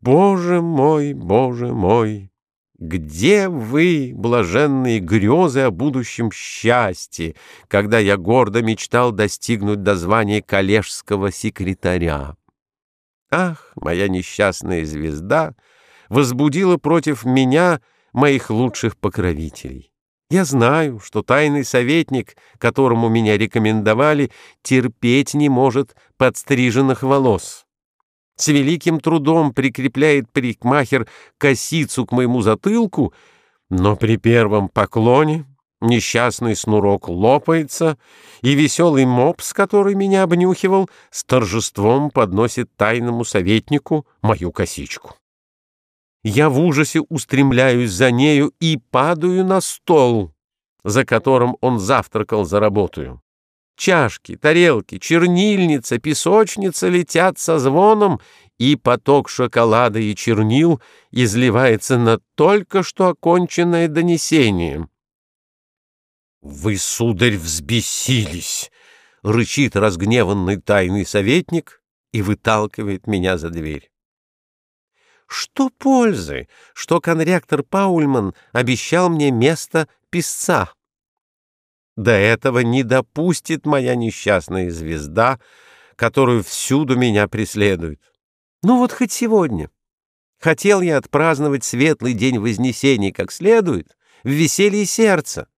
Боже мой, Боже мой! Где вы, блаженные грезы о будущем счастье, когда я гордо мечтал достигнуть до звания коллежского секретаря? Ах, моя несчастная звезда возбудила против меня моих лучших покровителей. Я знаю, что тайный советник, которому меня рекомендовали, терпеть не может подстриженных волос. С великим трудом прикрепляет парикмахер косицу к моему затылку, но при первом поклоне несчастный снурок лопается, и веселый мопс, который меня обнюхивал, с торжеством подносит тайному советнику мою косичку. Я в ужасе устремляюсь за нею и падаю на стол, за которым он завтракал за работаю. Чашки, тарелки, чернильница, песочница летят со звоном, и поток шоколада и чернил изливается на только что оконченное донесение. «Вы, сударь, взбесились!» — рычит разгневанный тайный советник и выталкивает меня за дверь. Что пользы, что конректор Паульман обещал мне место писца? До этого не допустит моя несчастная звезда, которую всюду меня преследует. Ну вот хоть сегодня. Хотел я отпраздновать светлый день Вознесения как следует, в веселье сердца.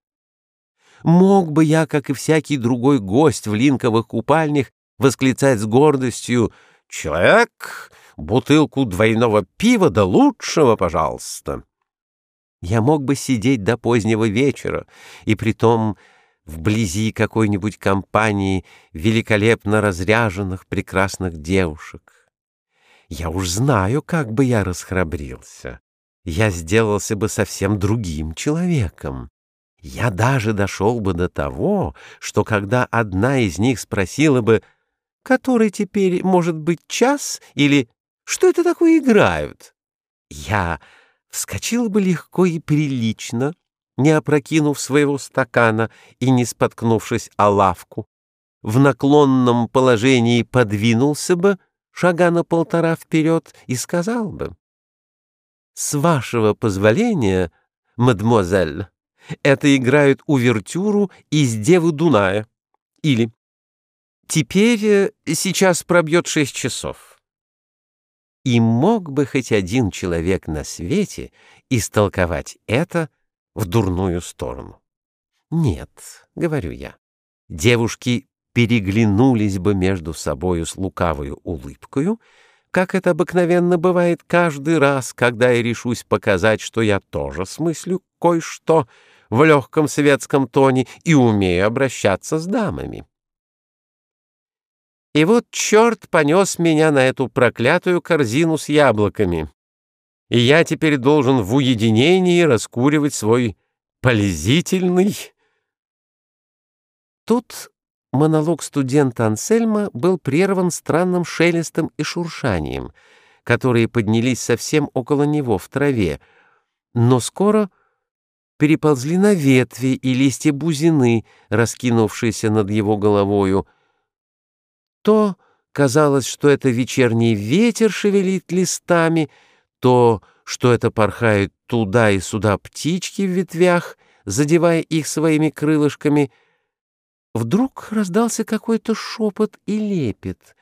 Мог бы я, как и всякий другой гость в линковых купальнях, восклицать с гордостью «Человек, бутылку двойного пива да лучшего, пожалуйста». Я мог бы сидеть до позднего вечера, и притом вблизи какой-нибудь компании великолепно разряженных прекрасных девушек. Я уж знаю, как бы я расхрабрился. Я сделался бы совсем другим человеком. Я даже дошел бы до того, что когда одна из них спросила бы, который теперь может быть час или что это такое играют, я вскочил бы легко и прилично, не опрокинув своего стакана и не споткнувшись о лавку, в наклонном положении подвинулся бы шага на полтора вперед и сказал бы, «С вашего позволения, мадемуазель, это играют увертюру из «Девы Дуная» или «Теперь э, сейчас пробьет шесть часов». И мог бы хоть один человек на свете истолковать это в дурную сторону. Нет, говорю я, девушки переглянулись бы между собою с лукавою улыбкою, как это обыкновенно бывает каждый раз, когда я решусь показать, что я тоже смыслю кое-что в легком светском тоне и умею обращаться с дамами. И вот черт понес меня на эту проклятую корзину с яблоками и я теперь должен в уединении раскуривать свой полезительный... Тут монолог студента Ансельма был прерван странным шелестом и шуршанием, которые поднялись совсем около него в траве, но скоро переползли на ветви и листья бузины, раскинувшиеся над его головою. То казалось, что это вечерний ветер шевелит листами — то, что это порхают туда и сюда птички в ветвях, задевая их своими крылышками, вдруг раздался какой-то шепот и лепет,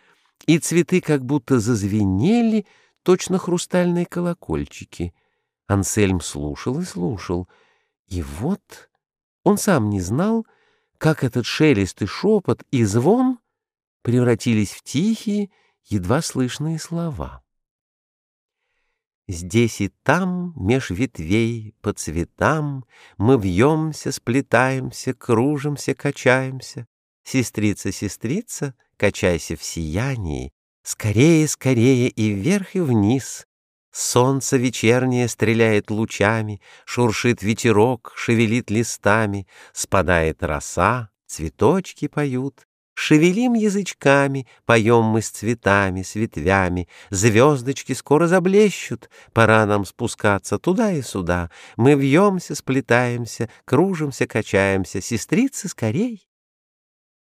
и цветы как будто зазвенели, точно хрустальные колокольчики. Ансельм слушал и слушал, и вот он сам не знал, как этот шелест и шепот и звон превратились в тихие, едва слышные слова. Здесь и там, меж ветвей, по цветам, Мы вьемся, сплетаемся, кружимся, качаемся. Сестрица, сестрица, качайся в сиянии, Скорее, скорее и вверх, и вниз. Солнце вечернее стреляет лучами, Шуршит ветерок, шевелит листами, Спадает роса, цветочки поют. Шевелим язычками, поем мы с цветами, с ветвями. Звездочки скоро заблещут, пора нам спускаться туда и сюда. Мы вьемся, сплетаемся, кружимся, качаемся. Сестрицы, скорей!